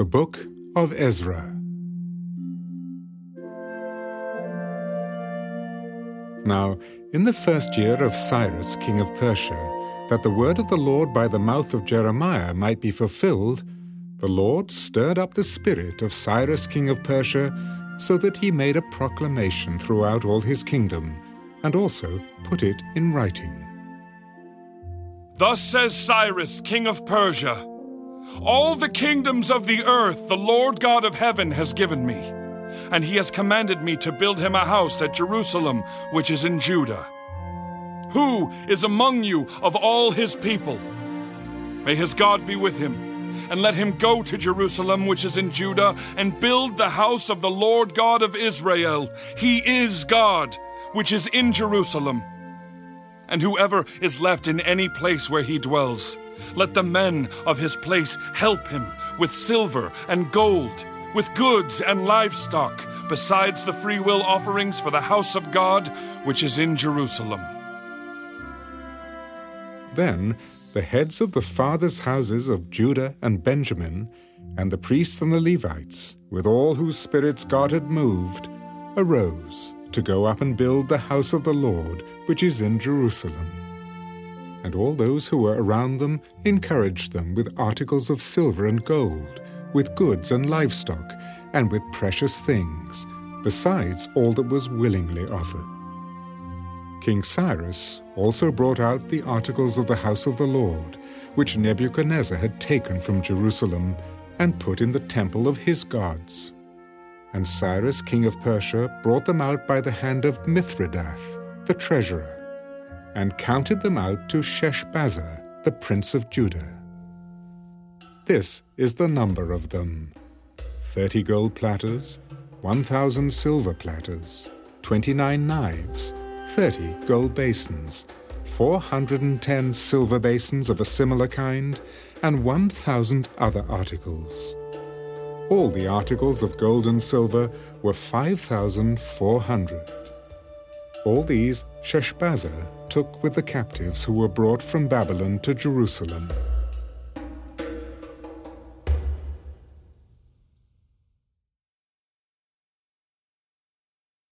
The Book of Ezra. Now, in the first year of Cyrus, king of Persia, that the word of the Lord by the mouth of Jeremiah might be fulfilled, the Lord stirred up the spirit of Cyrus, king of Persia, so that he made a proclamation throughout all his kingdom, and also put it in writing. Thus says Cyrus, king of Persia All the kingdoms of the earth the Lord God of heaven has given me, and he has commanded me to build him a house at Jerusalem, which is in Judah. Who is among you of all his people? May his God be with him, and let him go to Jerusalem, which is in Judah, and build the house of the Lord God of Israel. He is God, which is in Jerusalem and whoever is left in any place where he dwells. Let the men of his place help him with silver and gold, with goods and livestock, besides the freewill offerings for the house of God, which is in Jerusalem. Then the heads of the fathers' houses of Judah and Benjamin, and the priests and the Levites, with all whose spirits God had moved, arose to go up and build the house of the Lord, which is in Jerusalem. And all those who were around them encouraged them with articles of silver and gold, with goods and livestock, and with precious things, besides all that was willingly offered. King Cyrus also brought out the articles of the house of the Lord, which Nebuchadnezzar had taken from Jerusalem, and put in the temple of his gods. And Cyrus, king of Persia, brought them out by the hand of Mithredath, the treasurer, and counted them out to Sheshbazzar, the prince of Judah. This is the number of them thirty gold platters, one thousand silver platters, twenty nine knives, thirty gold basins, four hundred and ten silver basins of a similar kind, and one thousand other articles. All the articles of gold and silver were 5,400. All these Sheshbazzar took with the captives who were brought from Babylon to Jerusalem.